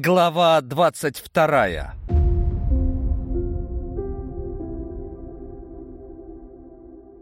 Глава двадцать вторая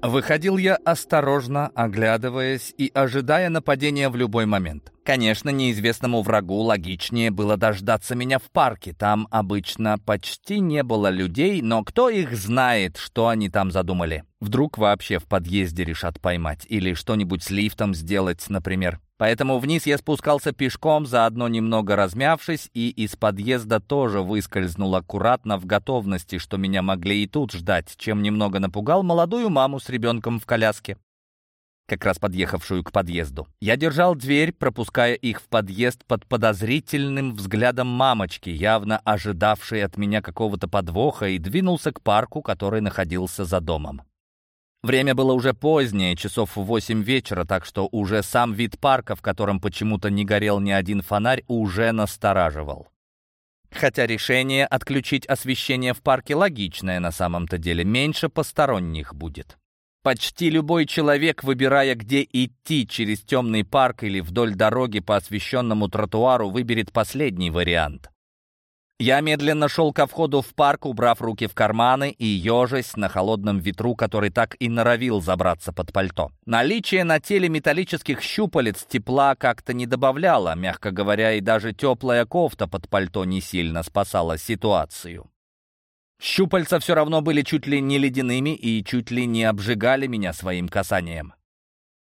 Выходил я осторожно, оглядываясь и ожидая нападения в любой момент. Конечно, неизвестному врагу логичнее было дождаться меня в парке. Там обычно почти не было людей, но кто их знает, что они там задумали. Вдруг вообще в подъезде решат поймать или что-нибудь с лифтом сделать, например. Поэтому вниз я спускался пешком, заодно немного размявшись, и из подъезда тоже выскользнул аккуратно в готовности, что меня могли и тут ждать, чем немного напугал молодую маму с ребенком в коляске, как раз подъехавшую к подъезду. Я держал дверь, пропуская их в подъезд под подозрительным взглядом мамочки, явно ожидавшей от меня какого-то подвоха, и двинулся к парку, который находился за домом. Время было уже позднее, часов в восемь вечера, так что уже сам вид парка, в котором почему-то не горел ни один фонарь, уже настораживал. Хотя решение отключить освещение в парке логичное на самом-то деле, меньше посторонних будет. Почти любой человек, выбирая, где идти через темный парк или вдоль дороги по освещенному тротуару, выберет последний вариант. Я медленно шел ко входу в парк, убрав руки в карманы и ежась на холодном ветру, который так и норовил забраться под пальто. Наличие на теле металлических щупалец тепла как-то не добавляло, мягко говоря, и даже теплая кофта под пальто не сильно спасала ситуацию. Щупальца все равно были чуть ли не ледяными и чуть ли не обжигали меня своим касанием.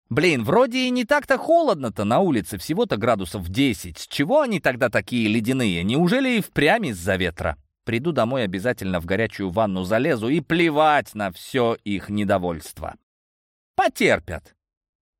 Блин, вроде и не так-то холодно-то на улице, всего-то градусов 10. С чего они тогда такие ледяные? Неужели и впрямь из-за ветра? Приду домой, обязательно в горячую ванну залезу и плевать на все их недовольство. Потерпят.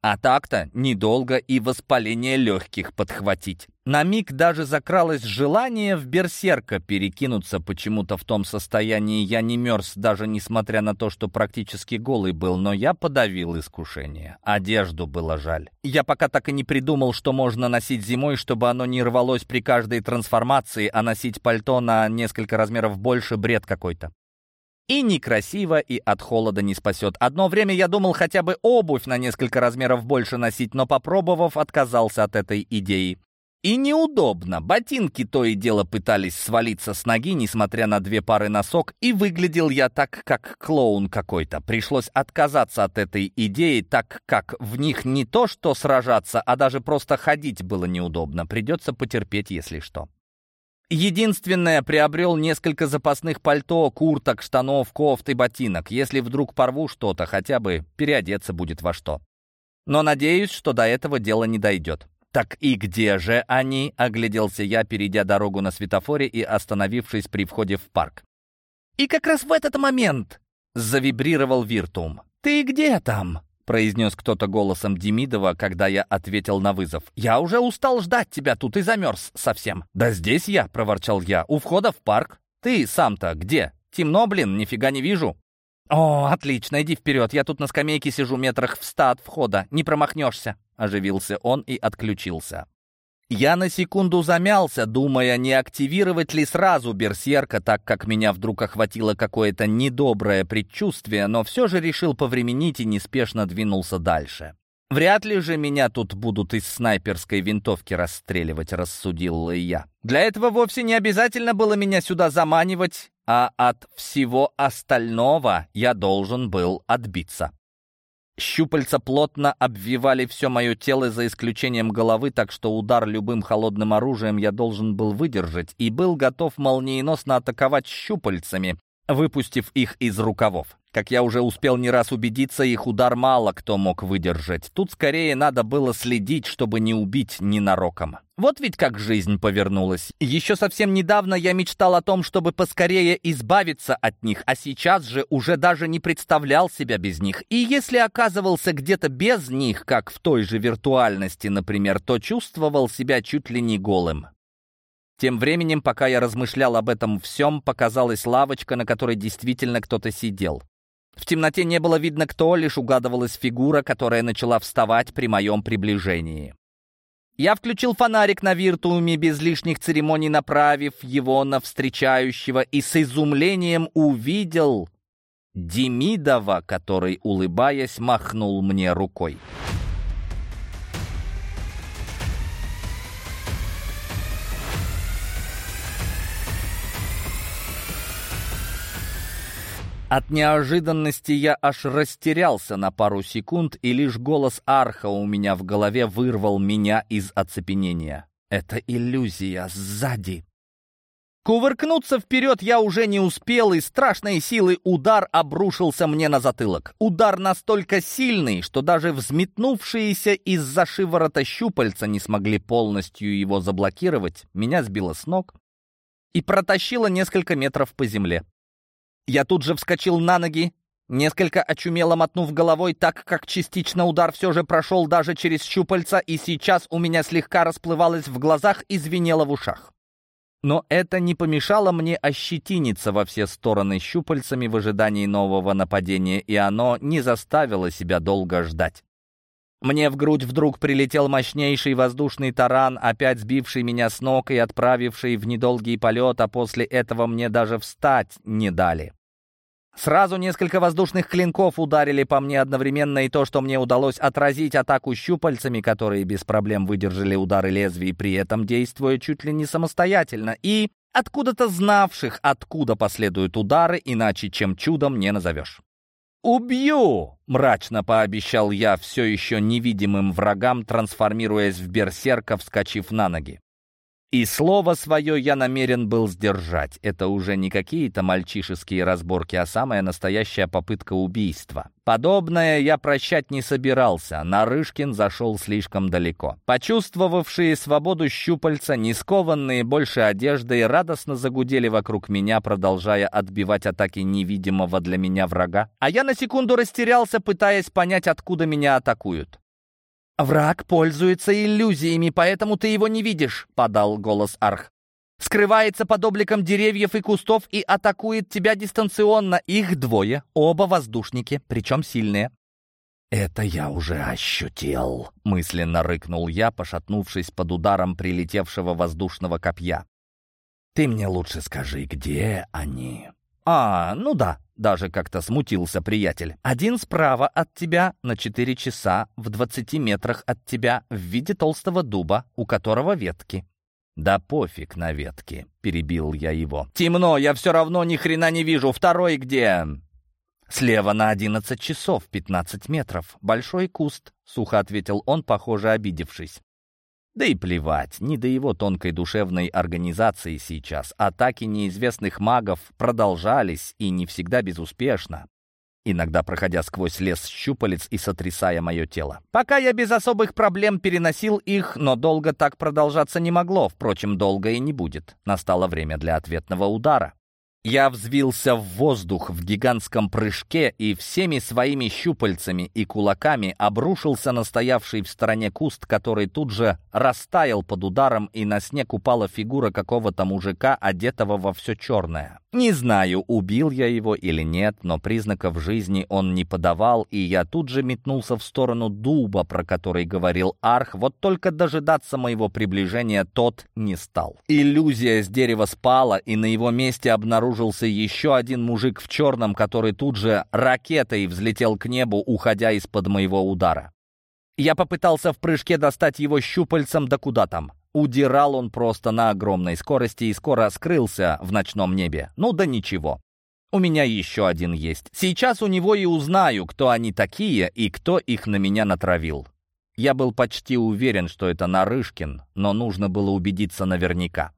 А так-то недолго и воспаление легких подхватить. На миг даже закралось желание в берсерка перекинуться почему-то в том состоянии. Я не мерз, даже несмотря на то, что практически голый был, но я подавил искушение. Одежду было жаль. Я пока так и не придумал, что можно носить зимой, чтобы оно не рвалось при каждой трансформации, а носить пальто на несколько размеров больше — бред какой-то. И некрасиво, и от холода не спасет. Одно время я думал хотя бы обувь на несколько размеров больше носить, но попробовав, отказался от этой идеи. И неудобно. Ботинки то и дело пытались свалиться с ноги, несмотря на две пары носок, и выглядел я так, как клоун какой-то. Пришлось отказаться от этой идеи, так как в них не то что сражаться, а даже просто ходить было неудобно. Придется потерпеть, если что. Единственное, приобрел несколько запасных пальто, курток, штанов, кофт и ботинок. Если вдруг порву что-то, хотя бы переодеться будет во что. Но надеюсь, что до этого дело не дойдет. «Так и где же они?» — огляделся я, перейдя дорогу на светофоре и остановившись при входе в парк. И как раз в этот момент завибрировал Виртум. «Ты где там?» произнес кто-то голосом Демидова, когда я ответил на вызов. «Я уже устал ждать тебя тут и замерз совсем». «Да здесь я», — проворчал я, — «у входа в парк. Ты сам-то где? Темно, блин, нифига не вижу». «О, отлично, иди вперед, я тут на скамейке сижу метрах в ста от входа, не промахнешься», — оживился он и отключился. Я на секунду замялся, думая, не активировать ли сразу берсерка, так как меня вдруг охватило какое-то недоброе предчувствие, но все же решил повременить и неспешно двинулся дальше. «Вряд ли же меня тут будут из снайперской винтовки расстреливать», — рассудил я. «Для этого вовсе не обязательно было меня сюда заманивать, а от всего остального я должен был отбиться». Щупальца плотно обвивали все мое тело за исключением головы, так что удар любым холодным оружием я должен был выдержать и был готов молниеносно атаковать щупальцами, выпустив их из рукавов. Как я уже успел не раз убедиться, их удар мало кто мог выдержать. Тут скорее надо было следить, чтобы не убить ненароком. Вот ведь как жизнь повернулась. Еще совсем недавно я мечтал о том, чтобы поскорее избавиться от них, а сейчас же уже даже не представлял себя без них. И если оказывался где-то без них, как в той же виртуальности, например, то чувствовал себя чуть ли не голым. Тем временем, пока я размышлял об этом всем, показалась лавочка, на которой действительно кто-то сидел. В темноте не было видно кто, лишь угадывалась фигура, которая начала вставать при моем приближении. Я включил фонарик на виртууме, без лишних церемоний направив его на встречающего, и с изумлением увидел Демидова, который, улыбаясь, махнул мне рукой. От неожиданности я аж растерялся на пару секунд, и лишь голос Арха у меня в голове вырвал меня из оцепенения. «Это иллюзия сзади!» Кувыркнуться вперед я уже не успел, и страшной силой удар обрушился мне на затылок. Удар настолько сильный, что даже взметнувшиеся из-за шиворота щупальца не смогли полностью его заблокировать. Меня сбило с ног и протащило несколько метров по земле. Я тут же вскочил на ноги, несколько очумело мотнув головой, так как частично удар все же прошел даже через щупальца, и сейчас у меня слегка расплывалось в глазах и звенело в ушах. Но это не помешало мне ощетиниться во все стороны щупальцами в ожидании нового нападения, и оно не заставило себя долго ждать. Мне в грудь вдруг прилетел мощнейший воздушный таран, опять сбивший меня с ног и отправивший в недолгий полет, а после этого мне даже встать не дали. Сразу несколько воздушных клинков ударили по мне одновременно, и то, что мне удалось отразить атаку щупальцами, которые без проблем выдержали удары лезвий, при этом действуя чуть ли не самостоятельно, и откуда-то знавших, откуда последуют удары, иначе чем чудом не назовешь. «Убью!» — мрачно пообещал я все еще невидимым врагам, трансформируясь в берсерка, вскочив на ноги. И слово свое я намерен был сдержать. Это уже не какие-то мальчишеские разборки, а самая настоящая попытка убийства. Подобное я прощать не собирался. Нарышкин зашел слишком далеко. Почувствовавшие свободу щупальца, не скованные больше одеждой, радостно загудели вокруг меня, продолжая отбивать атаки невидимого для меня врага. А я на секунду растерялся, пытаясь понять, откуда меня атакуют. «Враг пользуется иллюзиями, поэтому ты его не видишь», — подал голос Арх. «Скрывается под обликом деревьев и кустов и атакует тебя дистанционно. Их двое, оба воздушники, причем сильные». «Это я уже ощутил», — мысленно рыкнул я, пошатнувшись под ударом прилетевшего воздушного копья. «Ты мне лучше скажи, где они?» «А, ну да», — даже как-то смутился приятель. «Один справа от тебя на четыре часа, в двадцати метрах от тебя, в виде толстого дуба, у которого ветки». «Да пофиг на ветки», — перебил я его. «Темно, я все равно ни хрена не вижу. Второй где?» «Слева на одиннадцать часов, пятнадцать метров. Большой куст», — сухо ответил он, похоже, обидевшись. Да и плевать, не до его тонкой душевной организации сейчас. Атаки неизвестных магов продолжались и не всегда безуспешно, иногда проходя сквозь лес щупалец и сотрясая мое тело. Пока я без особых проблем переносил их, но долго так продолжаться не могло, впрочем, долго и не будет. Настало время для ответного удара. Я взвился в воздух в гигантском прыжке и всеми своими щупальцами и кулаками обрушился на стоявший в стороне куст, который тут же растаял под ударом, и на снег упала фигура какого-то мужика, одетого во все черное. Не знаю, убил я его или нет, но признаков жизни он не подавал, и я тут же метнулся в сторону дуба, про который говорил Арх, вот только дожидаться моего приближения тот не стал. Иллюзия с дерева спала, и на его месте обнаружился еще один мужик в черном, который тут же ракетой взлетел к небу, уходя из-под моего удара. Я попытался в прыжке достать его щупальцем, да куда там. Удирал он просто на огромной скорости и скоро скрылся в ночном небе. Ну да ничего. У меня еще один есть. Сейчас у него и узнаю, кто они такие и кто их на меня натравил. Я был почти уверен, что это Нарышкин, но нужно было убедиться наверняка.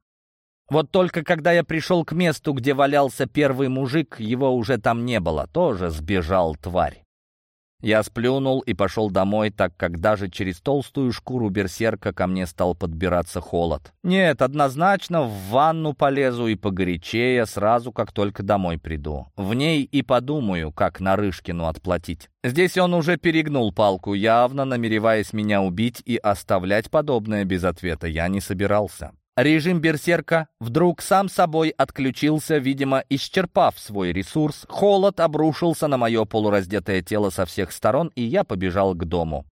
Вот только когда я пришел к месту, где валялся первый мужик, его уже там не было, тоже сбежал тварь. Я сплюнул и пошел домой, так как даже через толстую шкуру берсерка ко мне стал подбираться холод. Нет, однозначно в ванну полезу и погорячее сразу, как только домой приду. В ней и подумаю, как Нарышкину отплатить. Здесь он уже перегнул палку, явно намереваясь меня убить, и оставлять подобное без ответа я не собирался. Режим берсерка вдруг сам собой отключился, видимо, исчерпав свой ресурс. Холод обрушился на мое полураздетое тело со всех сторон, и я побежал к дому.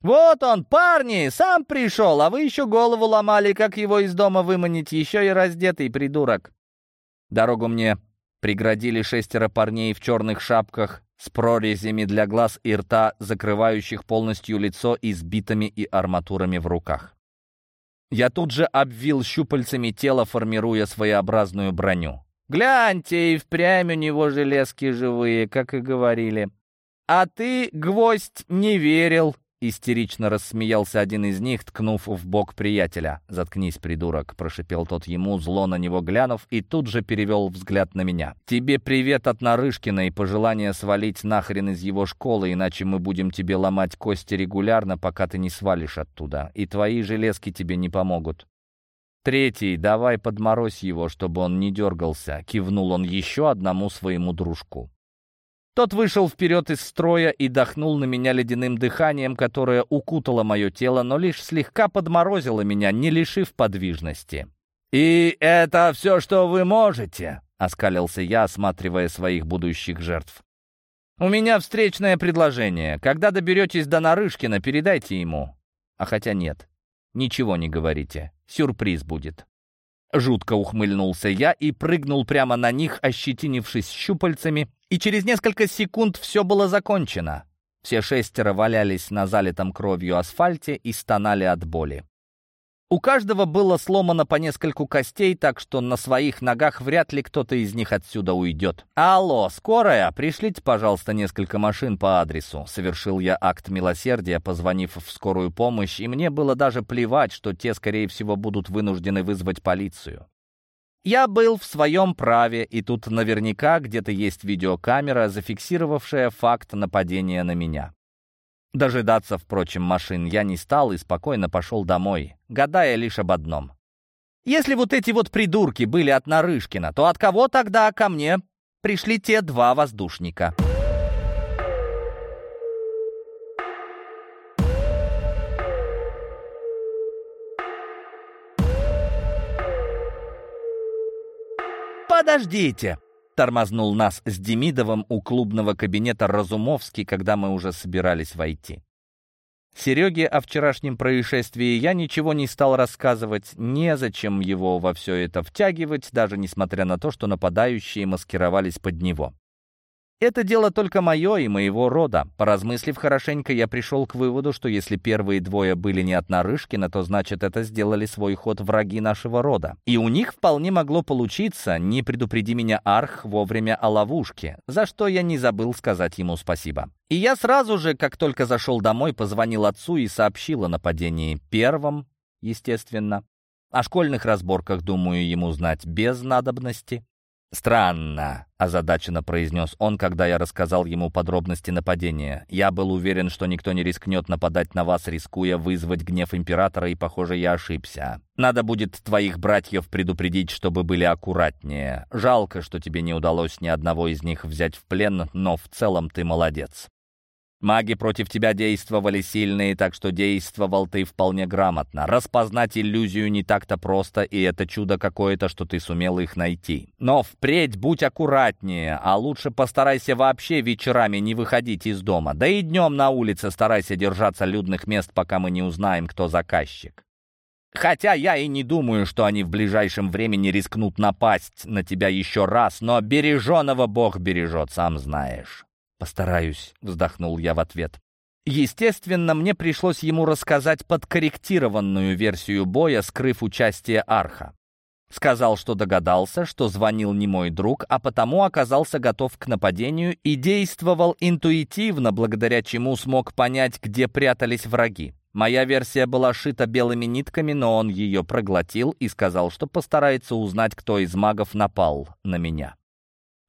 «Вот он, парни, сам пришел, а вы еще голову ломали, как его из дома выманить, еще и раздетый придурок». Дорогу мне преградили шестеро парней в черных шапках с прорезями для глаз и рта, закрывающих полностью лицо и с битами и арматурами в руках. Я тут же обвил щупальцами тело, формируя своеобразную броню. Гляньте, и впрямь у него железки живые, как и говорили. А ты, гвоздь, не верил. Истерично рассмеялся один из них, ткнув в бок приятеля. «Заткнись, придурок!» — прошипел тот ему, зло на него глянув, и тут же перевел взгляд на меня. «Тебе привет от Нарышкина и пожелание свалить нахрен из его школы, иначе мы будем тебе ломать кости регулярно, пока ты не свалишь оттуда, и твои железки тебе не помогут». «Третий, давай подморозь его, чтобы он не дергался», — кивнул он еще одному своему дружку. Тот вышел вперед из строя и дохнул на меня ледяным дыханием, которое укутало мое тело, но лишь слегка подморозило меня, не лишив подвижности. «И это все, что вы можете?» — оскалился я, осматривая своих будущих жертв. «У меня встречное предложение. Когда доберетесь до Нарышкина, передайте ему. А хотя нет, ничего не говорите. Сюрприз будет». Жутко ухмыльнулся я и прыгнул прямо на них, ощетинившись щупальцами, и через несколько секунд все было закончено. Все шестеро валялись на залитом кровью асфальте и стонали от боли. У каждого было сломано по нескольку костей, так что на своих ногах вряд ли кто-то из них отсюда уйдет. «Алло, скорая, пришлите, пожалуйста, несколько машин по адресу». Совершил я акт милосердия, позвонив в скорую помощь, и мне было даже плевать, что те, скорее всего, будут вынуждены вызвать полицию. Я был в своем праве, и тут наверняка где-то есть видеокамера, зафиксировавшая факт нападения на меня. Дожидаться, впрочем, машин я не стал и спокойно пошел домой, гадая лишь об одном. Если вот эти вот придурки были от Нарышкина, то от кого тогда ко мне пришли те два воздушника?» «Подождите!» Тормознул нас с Демидовым у клубного кабинета Разумовский, когда мы уже собирались войти. Сереге о вчерашнем происшествии я ничего не стал рассказывать, незачем его во все это втягивать, даже несмотря на то, что нападающие маскировались под него. Это дело только мое и моего рода. Поразмыслив хорошенько, я пришел к выводу, что если первые двое были не от Нарышкина, то значит это сделали свой ход враги нашего рода. И у них вполне могло получиться, не предупреди меня Арх вовремя о ловушке, за что я не забыл сказать ему спасибо. И я сразу же, как только зашел домой, позвонил отцу и сообщил о нападении первым, естественно. О школьных разборках, думаю, ему знать без надобности. «Странно», — озадаченно произнес он, когда я рассказал ему подробности нападения. «Я был уверен, что никто не рискнет нападать на вас, рискуя вызвать гнев императора, и, похоже, я ошибся. Надо будет твоих братьев предупредить, чтобы были аккуратнее. Жалко, что тебе не удалось ни одного из них взять в плен, но в целом ты молодец». Маги против тебя действовали сильные, так что действовал ты вполне грамотно. Распознать иллюзию не так-то просто, и это чудо какое-то, что ты сумел их найти. Но впредь будь аккуратнее, а лучше постарайся вообще вечерами не выходить из дома. Да и днем на улице старайся держаться людных мест, пока мы не узнаем, кто заказчик. Хотя я и не думаю, что они в ближайшем времени рискнут напасть на тебя еще раз, но береженого Бог бережет, сам знаешь. «Постараюсь», — вздохнул я в ответ. Естественно, мне пришлось ему рассказать подкорректированную версию боя, скрыв участие Арха. Сказал, что догадался, что звонил не мой друг, а потому оказался готов к нападению и действовал интуитивно, благодаря чему смог понять, где прятались враги. Моя версия была шита белыми нитками, но он ее проглотил и сказал, что постарается узнать, кто из магов напал на меня.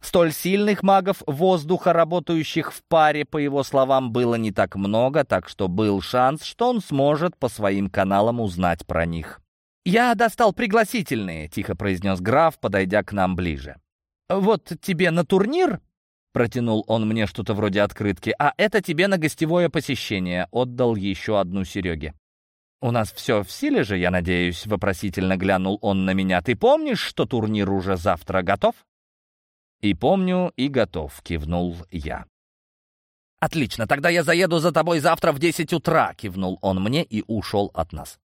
Столь сильных магов воздуха, работающих в паре, по его словам, было не так много, так что был шанс, что он сможет по своим каналам узнать про них. «Я достал пригласительные», — тихо произнес граф, подойдя к нам ближе. «Вот тебе на турнир?» — протянул он мне что-то вроде открытки. «А это тебе на гостевое посещение», — отдал еще одну Сереге. «У нас все в силе же, я надеюсь?» — вопросительно глянул он на меня. «Ты помнишь, что турнир уже завтра готов?» «И помню, и готов», — кивнул я. «Отлично, тогда я заеду за тобой завтра в десять утра», — кивнул он мне и ушел от нас.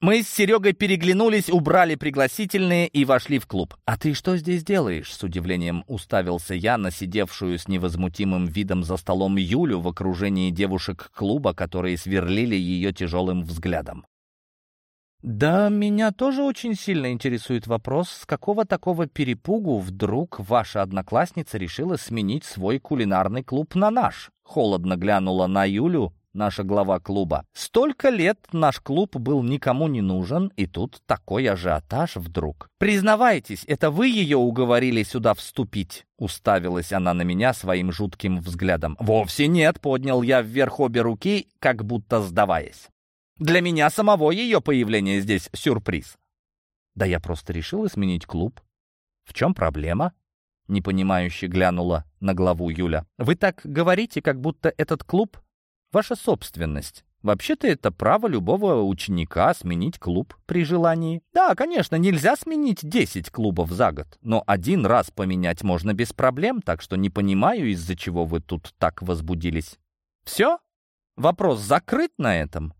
Мы с Серегой переглянулись, убрали пригласительные и вошли в клуб. «А ты что здесь делаешь?» — с удивлением уставился я на сидевшую с невозмутимым видом за столом Юлю в окружении девушек клуба, которые сверлили ее тяжелым взглядом. «Да, меня тоже очень сильно интересует вопрос, с какого такого перепугу вдруг ваша одноклассница решила сменить свой кулинарный клуб на наш?» Холодно глянула на Юлю, наша глава клуба. «Столько лет наш клуб был никому не нужен, и тут такой ажиотаж вдруг. Признавайтесь, это вы ее уговорили сюда вступить?» Уставилась она на меня своим жутким взглядом. «Вовсе нет», — поднял я вверх обе руки, как будто сдаваясь. Для меня самого ее появление здесь сюрприз. Да я просто решила сменить клуб. В чем проблема? Непонимающе глянула на главу Юля. Вы так говорите, как будто этот клуб — ваша собственность. Вообще-то это право любого ученика сменить клуб при желании. Да, конечно, нельзя сменить 10 клубов за год, но один раз поменять можно без проблем, так что не понимаю, из-за чего вы тут так возбудились. Все? Вопрос закрыт на этом?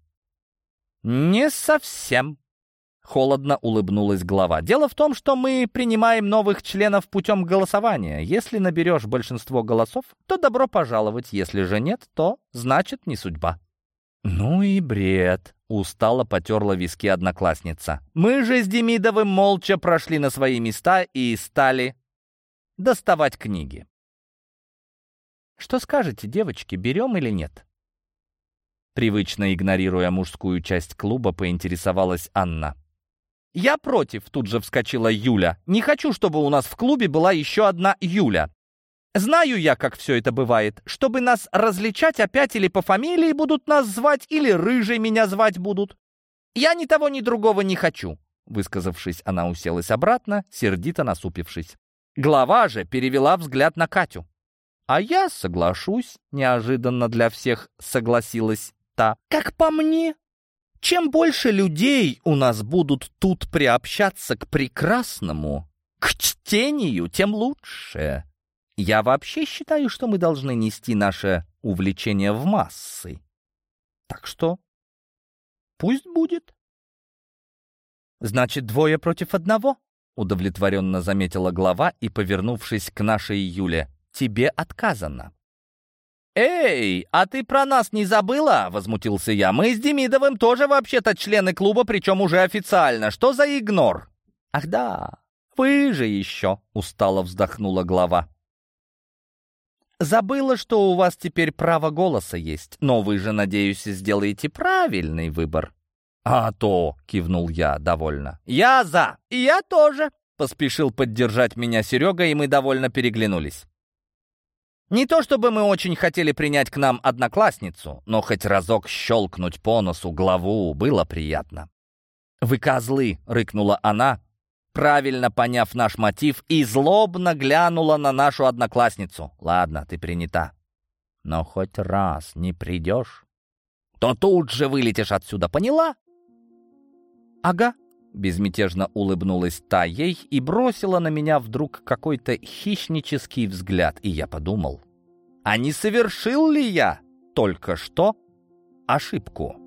«Не совсем», — холодно улыбнулась глава. «Дело в том, что мы принимаем новых членов путем голосования. Если наберешь большинство голосов, то добро пожаловать. Если же нет, то значит не судьба». «Ну и бред», — устало потерла виски одноклассница. «Мы же с Демидовым молча прошли на свои места и стали доставать книги». «Что скажете, девочки, берем или нет?» Привычно игнорируя мужскую часть клуба, поинтересовалась Анна. «Я против», — тут же вскочила Юля. «Не хочу, чтобы у нас в клубе была еще одна Юля. Знаю я, как все это бывает. Чтобы нас различать опять или по фамилии будут нас звать, или рыжей меня звать будут. Я ни того, ни другого не хочу». Высказавшись, она уселась обратно, сердито насупившись. Глава же перевела взгляд на Катю. «А я соглашусь», — неожиданно для всех согласилась та. Как по мне, чем больше людей у нас будут тут приобщаться к прекрасному, к чтению, тем лучше. Я вообще считаю, что мы должны нести наше увлечение в массы. Так что пусть будет. Значит, двое против одного? Удовлетворенно заметила глава и, повернувшись к нашей Юле, тебе отказано. «Эй, а ты про нас не забыла?» — возмутился я. «Мы с Демидовым тоже вообще-то члены клуба, причем уже официально. Что за игнор?» «Ах да, вы же еще!» — устало вздохнула глава. «Забыла, что у вас теперь право голоса есть, но вы же, надеюсь, сделаете правильный выбор». «А то!» — кивнул я довольно. «Я за! Я тоже!» — поспешил поддержать меня Серега, и мы довольно переглянулись. Не то чтобы мы очень хотели принять к нам одноклассницу, но хоть разок щелкнуть по носу главу было приятно. «Вы козлы!» — рыкнула она, правильно поняв наш мотив, и злобно глянула на нашу одноклассницу. «Ладно, ты принята. Но хоть раз не придешь, то тут же вылетишь отсюда, поняла?» «Ага», — безмятежно улыбнулась та ей и бросила на меня вдруг какой-то хищнический взгляд, и я подумал, а не совершил ли я только что ошибку?